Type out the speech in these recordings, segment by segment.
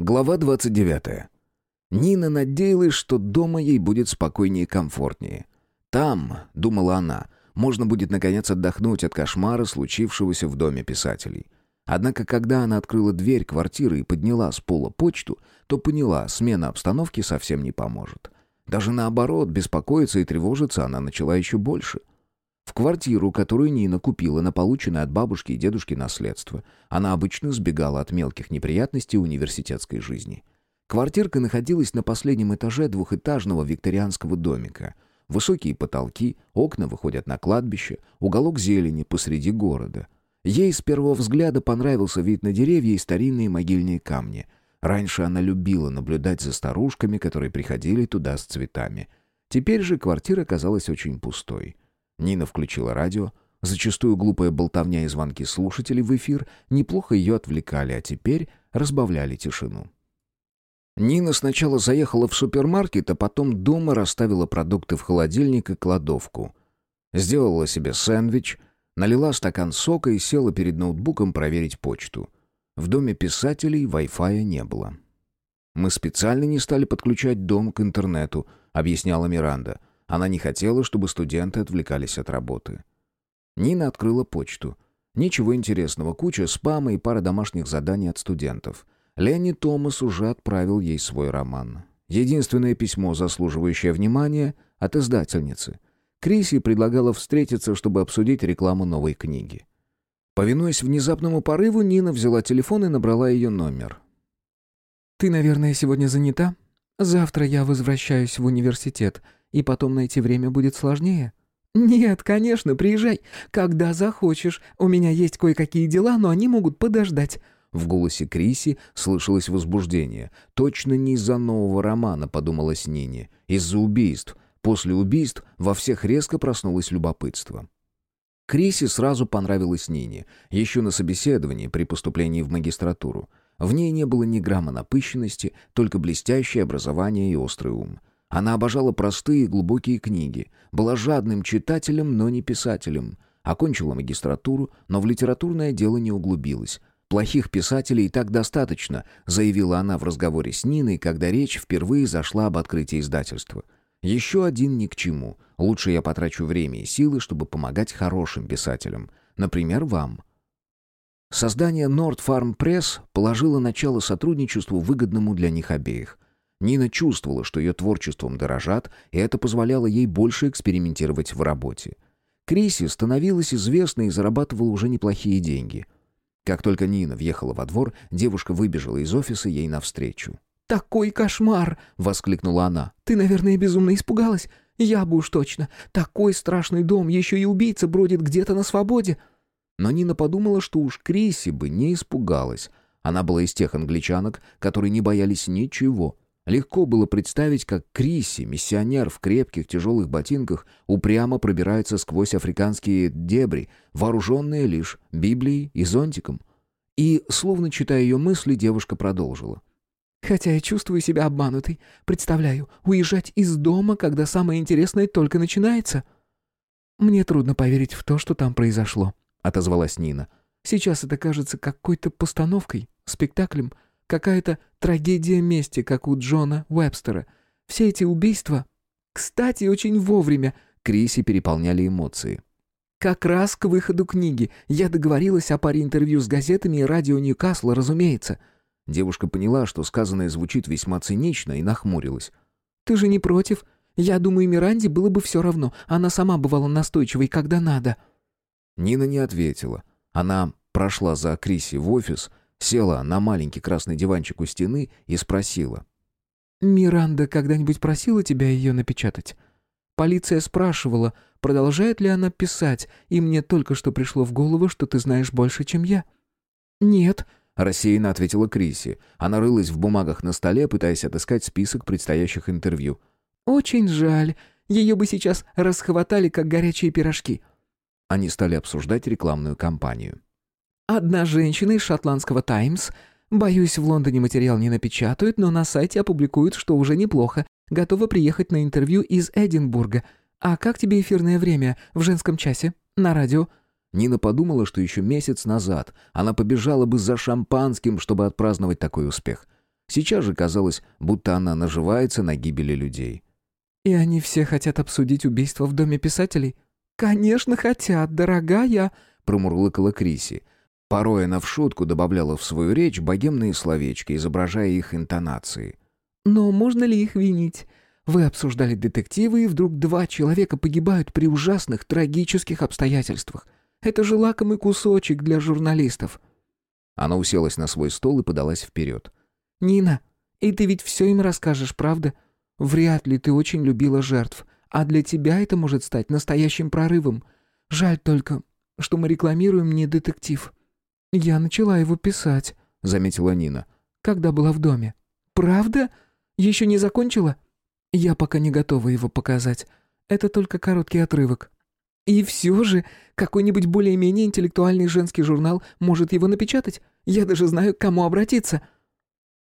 Глава 29. Нина надеялась, что дома ей будет спокойнее и комфортнее. Там, думала она, можно будет наконец отдохнуть от кошмара, случившегося в доме писателей. Однако, когда она открыла дверь квартиры и подняла с пола почту, то поняла, смена обстановки совсем не поможет. Даже наоборот, беспокоиться и тревожиться она начала еще больше. Квартиру, которую Нина купила на полученное от бабушки и дедушки наследство, она обычно сбегала от мелких неприятностей университетской жизни. Квартирка находилась на последнем этаже двухэтажного викторианского домика. Высокие потолки, окна выходят на кладбище, уголок зелени посреди города. Ей с первого взгляда понравился вид на деревья и старинные могильные камни. Раньше она любила наблюдать за старушками, которые приходили туда с цветами. Теперь же квартира казалась очень пустой. Нина включила радио. Зачастую глупая болтовня и звонки слушателей в эфир неплохо ее отвлекали, а теперь разбавляли тишину. Нина сначала заехала в супермаркет, а потом дома расставила продукты в холодильник и кладовку. Сделала себе сэндвич, налила стакан сока и села перед ноутбуком проверить почту. В доме писателей Wi-Fi не было. «Мы специально не стали подключать дом к интернету», — объясняла Миранда. Она не хотела, чтобы студенты отвлекались от работы. Нина открыла почту. Ничего интересного, куча спама и пара домашних заданий от студентов. Ленни Томас уже отправил ей свой роман. Единственное письмо, заслуживающее внимания, от издательницы. Криси предлагала встретиться, чтобы обсудить рекламу новой книги. Повинуясь внезапному порыву, Нина взяла телефон и набрала ее номер. «Ты, наверное, сегодня занята? Завтра я возвращаюсь в университет и потом найти время будет сложнее?» «Нет, конечно, приезжай, когда захочешь. У меня есть кое-какие дела, но они могут подождать». В голосе Криси слышалось возбуждение. «Точно не из-за нового романа», — подумалась Нине. «Из-за убийств. После убийств во всех резко проснулось любопытство». Криси сразу понравилась Нине, еще на собеседовании при поступлении в магистратуру. В ней не было ни грамма напыщенности, только блестящее образование и острый ум. Она обожала простые и глубокие книги, была жадным читателем, но не писателем. Окончила магистратуру, но в литературное дело не углубилась. «Плохих писателей и так достаточно», заявила она в разговоре с Ниной, когда речь впервые зашла об открытии издательства. «Еще один ни к чему. Лучше я потрачу время и силы, чтобы помогать хорошим писателям. Например, вам». Создание Nord Farm Press положило начало сотрудничеству, выгодному для них обеих – Нина чувствовала, что ее творчеством дорожат, и это позволяло ей больше экспериментировать в работе. Криси становилась известной и зарабатывала уже неплохие деньги. Как только Нина въехала во двор, девушка выбежала из офиса ей навстречу. «Такой кошмар!» — воскликнула она. «Ты, наверное, безумно испугалась? Я бы уж точно. Такой страшный дом, еще и убийца бродит где-то на свободе!» Но Нина подумала, что уж Криси бы не испугалась. Она была из тех англичанок, которые не боялись ничего — Легко было представить, как Криси, миссионер в крепких тяжелых ботинках, упрямо пробирается сквозь африканские дебри, вооруженные лишь Библией и зонтиком. И, словно читая ее мысли, девушка продолжила. «Хотя я чувствую себя обманутой. Представляю, уезжать из дома, когда самое интересное только начинается». «Мне трудно поверить в то, что там произошло», — отозвалась Нина. «Сейчас это кажется какой-то постановкой, спектаклем». Какая-то трагедия мести, как у Джона Уэбстера. Все эти убийства... Кстати, очень вовремя. Криси переполняли эмоции. Как раз к выходу книги. Я договорилась о паре интервью с газетами и радио Ньюкасла, разумеется. Девушка поняла, что сказанное звучит весьма цинично, и нахмурилась. «Ты же не против? Я думаю, Миранде было бы все равно. Она сама бывала настойчивой, когда надо». Нина не ответила. Она прошла за Криси в офис села на маленький красный диванчик у стены и спросила. «Миранда когда-нибудь просила тебя ее напечатать? Полиция спрашивала, продолжает ли она писать, и мне только что пришло в голову, что ты знаешь больше, чем я». «Нет», — рассеянно ответила Криси. Она рылась в бумагах на столе, пытаясь отыскать список предстоящих интервью. «Очень жаль. Ее бы сейчас расхватали, как горячие пирожки». Они стали обсуждать рекламную кампанию. Одна женщина из шотландского «Таймс». Боюсь, в Лондоне материал не напечатают, но на сайте опубликуют, что уже неплохо. Готова приехать на интервью из Эдинбурга. А как тебе эфирное время в женском часе? На радио?» Нина подумала, что еще месяц назад она побежала бы за шампанским, чтобы отпраздновать такой успех. Сейчас же казалось, будто она наживается на гибели людей. «И они все хотят обсудить убийство в Доме писателей?» «Конечно хотят, дорогая!» — промурлыкала Криси. Порой она в шутку добавляла в свою речь богемные словечки, изображая их интонации. «Но можно ли их винить? Вы обсуждали детективы, и вдруг два человека погибают при ужасных, трагических обстоятельствах. Это же лакомый кусочек для журналистов». Она уселась на свой стол и подалась вперед. «Нина, и ты ведь все им расскажешь, правда? Вряд ли ты очень любила жертв, а для тебя это может стать настоящим прорывом. Жаль только, что мы рекламируем не детектив». «Я начала его писать», — заметила Нина, — «когда была в доме». «Правда? Еще не закончила?» Я пока не готова его показать. Это только короткий отрывок. И все же, какой-нибудь более-менее интеллектуальный женский журнал может его напечатать. Я даже знаю, к кому обратиться».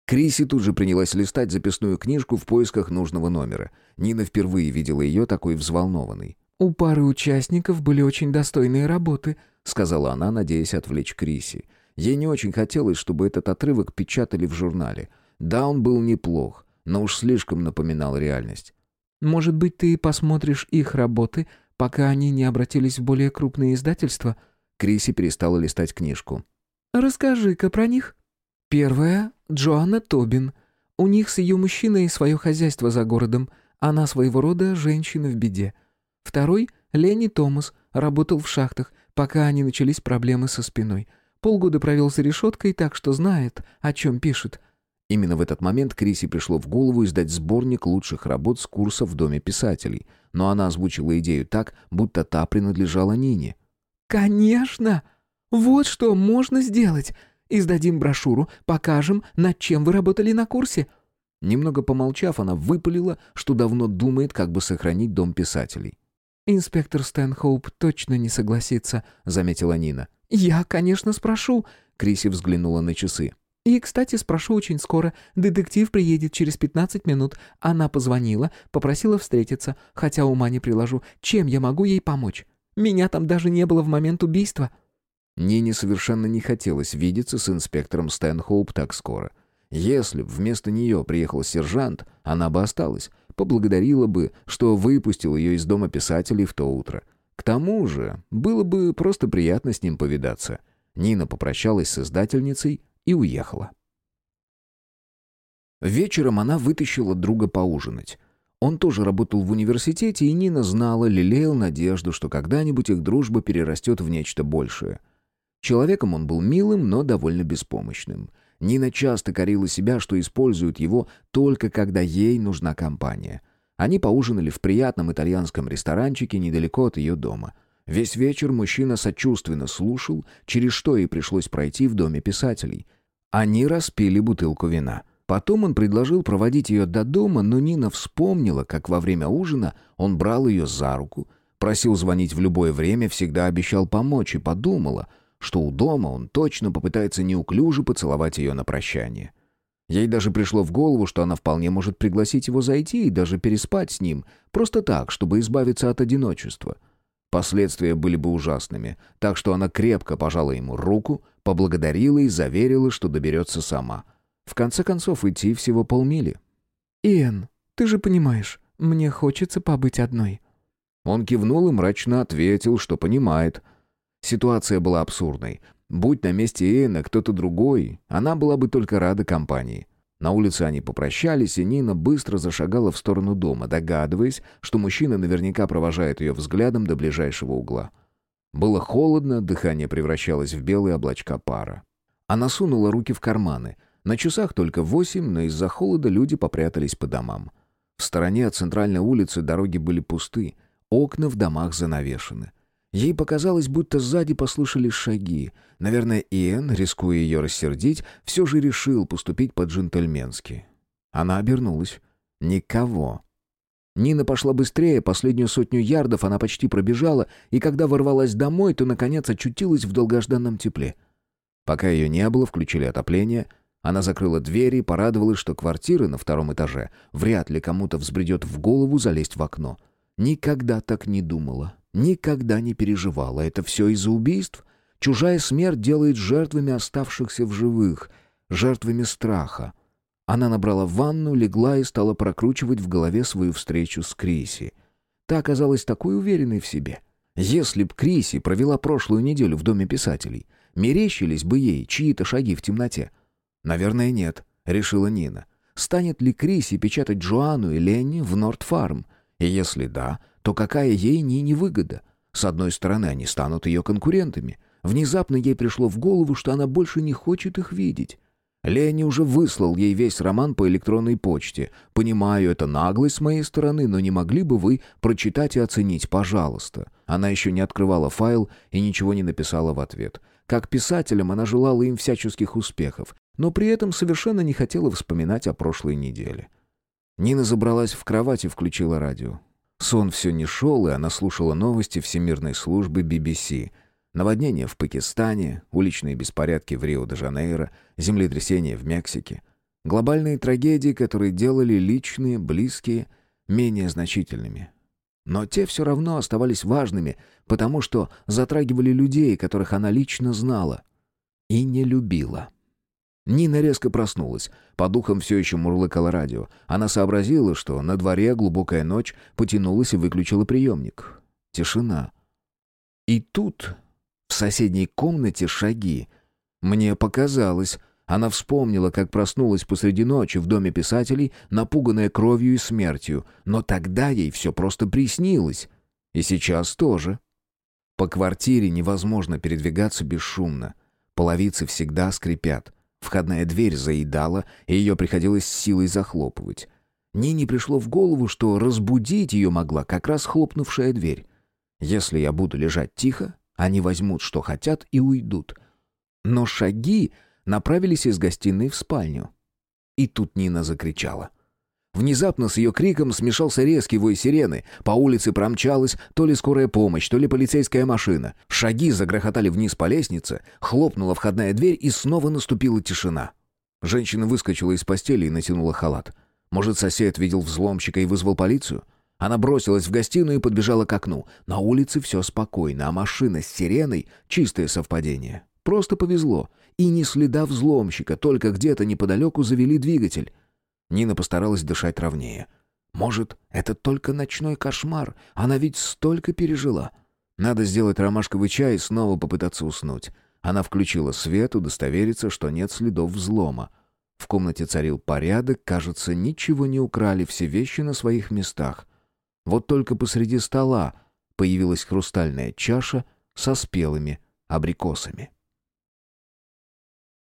Криси тут же принялась листать записную книжку в поисках нужного номера. Нина впервые видела ее такой взволнованной. «У пары участников были очень достойные работы», — сказала она, надеясь отвлечь Криси. Ей не очень хотелось, чтобы этот отрывок печатали в журнале. Да, он был неплох, но уж слишком напоминал реальность. «Может быть, ты посмотришь их работы, пока они не обратились в более крупные издательства?» Криси перестала листать книжку. «Расскажи-ка про них». Первая — Джоанна Тобин. У них с ее мужчиной свое хозяйство за городом. Она своего рода женщина в беде. Второй — Ленни Томас. Работал в шахтах, пока не начались проблемы со спиной. Полгода провел за решеткой, так что знает, о чем пишет. Именно в этот момент Криси пришло в голову издать сборник лучших работ с курса в Доме писателей, но она озвучила идею так, будто та принадлежала Нине. «Конечно! Вот что можно сделать! Издадим брошюру, покажем, над чем вы работали на курсе». Немного помолчав, она выпалила, что давно думает, как бы сохранить Дом писателей. «Инспектор Стэнхоуп точно не согласится», — заметила Нина. «Я, конечно, спрошу», — Криси взглянула на часы. И, кстати, спрошу очень скоро. Детектив приедет через 15 минут. Она позвонила, попросила встретиться, хотя ума не приложу. Чем я могу ей помочь? Меня там даже не было в момент убийства». Нине совершенно не хотелось видеться с инспектором Стэнхоуп так скоро. Если б вместо нее приехал сержант, она бы осталась, поблагодарила бы, что выпустил ее из дома писателей в то утро. К тому же, было бы просто приятно с ним повидаться. Нина попрощалась с издательницей и уехала. Вечером она вытащила друга поужинать. Он тоже работал в университете, и Нина знала, лелеял надежду, что когда-нибудь их дружба перерастет в нечто большее. Человеком он был милым, но довольно беспомощным. Нина часто корила себя, что использует его только когда ей нужна компания. Они поужинали в приятном итальянском ресторанчике недалеко от ее дома – Весь вечер мужчина сочувственно слушал, через что ей пришлось пройти в доме писателей. Они распили бутылку вина. Потом он предложил проводить ее до дома, но Нина вспомнила, как во время ужина он брал ее за руку, просил звонить в любое время, всегда обещал помочь и подумала, что у дома он точно попытается неуклюже поцеловать ее на прощание. Ей даже пришло в голову, что она вполне может пригласить его зайти и даже переспать с ним, просто так, чтобы избавиться от одиночества — Последствия были бы ужасными, так что она крепко пожала ему руку, поблагодарила и заверила, что доберется сама. В конце концов, идти всего полмили. «Иэн, ты же понимаешь, мне хочется побыть одной». Он кивнул и мрачно ответил, что понимает. Ситуация была абсурдной. Будь на месте Иэна кто-то другой, она была бы только рада компании. На улице они попрощались, и Нина быстро зашагала в сторону дома, догадываясь, что мужчина наверняка провожает ее взглядом до ближайшего угла. Было холодно, дыхание превращалось в белые облачка пара. Она сунула руки в карманы. На часах только восемь, но из-за холода люди попрятались по домам. В стороне от центральной улицы дороги были пусты, окна в домах занавешены. Ей показалось, будто сзади послышались шаги. Наверное, Иэн, рискуя ее рассердить, все же решил поступить по-джентльменски. Она обернулась. Никого. Нина пошла быстрее, последнюю сотню ярдов она почти пробежала, и когда ворвалась домой, то, наконец, очутилась в долгожданном тепле. Пока ее не было, включили отопление. Она закрыла двери и порадовалась, что квартира на втором этаже вряд ли кому-то взбредет в голову залезть в окно. Никогда так не думала. Никогда не переживала. Это все из-за убийств? Чужая смерть делает жертвами оставшихся в живых, жертвами страха. Она набрала ванну, легла и стала прокручивать в голове свою встречу с Криси. Та оказалась такой уверенной в себе. Если б Криси провела прошлую неделю в доме писателей, мерещились бы ей чьи-то шаги в темноте. Наверное, нет, решила Нина. Станет ли Криси печатать Джоанну и Ленни в Нордфарм? И если да, то какая ей Нине выгода? С одной стороны, они станут ее конкурентами. Внезапно ей пришло в голову, что она больше не хочет их видеть. Ленни уже выслал ей весь роман по электронной почте. Понимаю, это наглость с моей стороны, но не могли бы вы прочитать и оценить, пожалуйста. Она еще не открывала файл и ничего не написала в ответ. Как писателям она желала им всяческих успехов, но при этом совершенно не хотела вспоминать о прошлой неделе. Нина забралась в кровать и включила радио. Сон все не шел, и она слушала новости Всемирной службы BBC — Наводнения в Пакистане, уличные беспорядки в Рио-де-Жанейро, землетрясения в Мексике. Глобальные трагедии, которые делали личные, близкие, менее значительными. Но те все равно оставались важными, потому что затрагивали людей, которых она лично знала и не любила. Нина резко проснулась. По духам все еще мурлыкало радио. Она сообразила, что на дворе глубокая ночь, потянулась и выключила приемник. Тишина. И тут в соседней комнате шаги. Мне показалось. Она вспомнила, как проснулась посреди ночи в доме писателей, напуганная кровью и смертью. Но тогда ей все просто приснилось. И сейчас тоже. По квартире невозможно передвигаться бесшумно. Половицы всегда скрипят. Входная дверь заедала, и ее приходилось силой захлопывать. Нине пришло в голову, что разбудить ее могла как раз хлопнувшая дверь. Если я буду лежать тихо, они возьмут, что хотят, и уйдут. Но шаги направились из гостиной в спальню. И тут Нина закричала. Внезапно с ее криком смешался резкий вой сирены. По улице промчалась то ли скорая помощь, то ли полицейская машина. Шаги загрохотали вниз по лестнице, хлопнула входная дверь и снова наступила тишина. Женщина выскочила из постели и натянула халат. Может, сосед видел взломщика и вызвал полицию? Она бросилась в гостиную и подбежала к окну. На улице все спокойно, а машина с сиреной — чистое совпадение. Просто повезло. И ни следа взломщика, только где-то неподалеку завели двигатель. Нина постаралась дышать ровнее. Может, это только ночной кошмар? Она ведь столько пережила. Надо сделать ромашковый чай и снова попытаться уснуть. Она включила свет, удостовериться, что нет следов взлома. В комнате царил порядок, кажется, ничего не украли, все вещи на своих местах. Вот только посреди стола появилась хрустальная чаша со спелыми абрикосами.